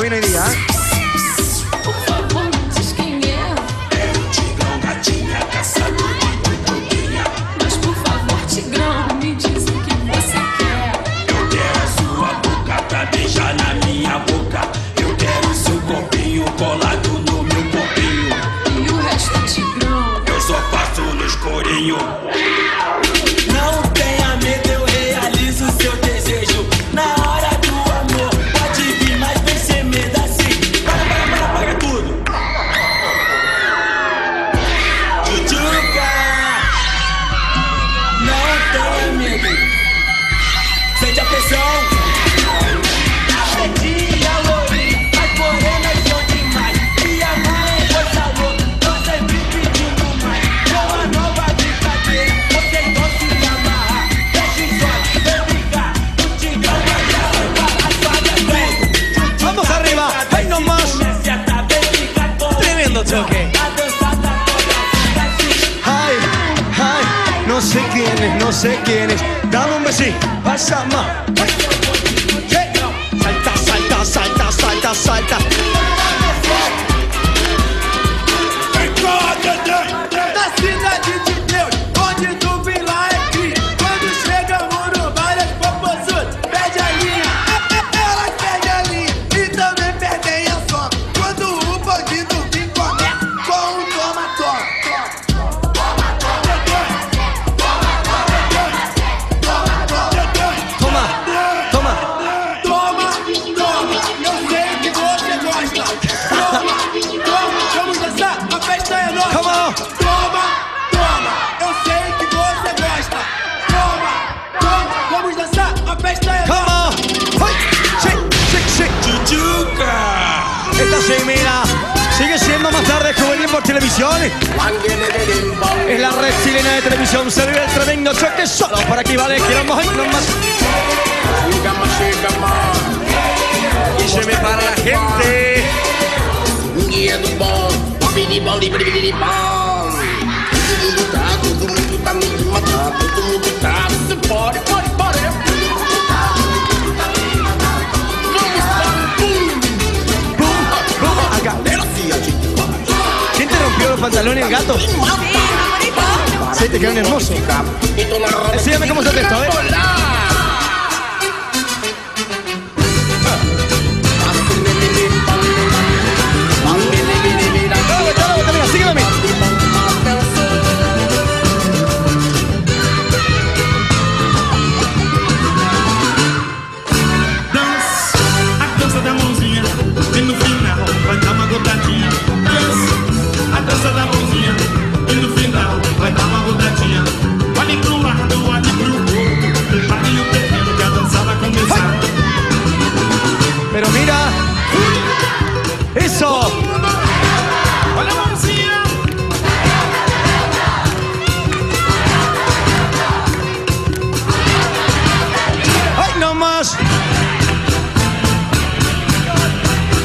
viene hoy día, ¿eh? no sé quiénes, no sé quiénes. Dame un besito, pasa más. Sigue siendo más tarde juvenil por televisión. Es la red chilena de televisión. Se vive el tremendo choque solo por aquí, ¿vale? Queremos ir nomás. Y se me para la gente. los pantalones gatos. Sí, te quedan hermosos. Enséñame cómo se hace esto, ¿eh?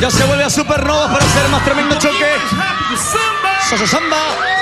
Ya se vuelve a Supernovas para hacer más tremendo choque. Sosa Samba.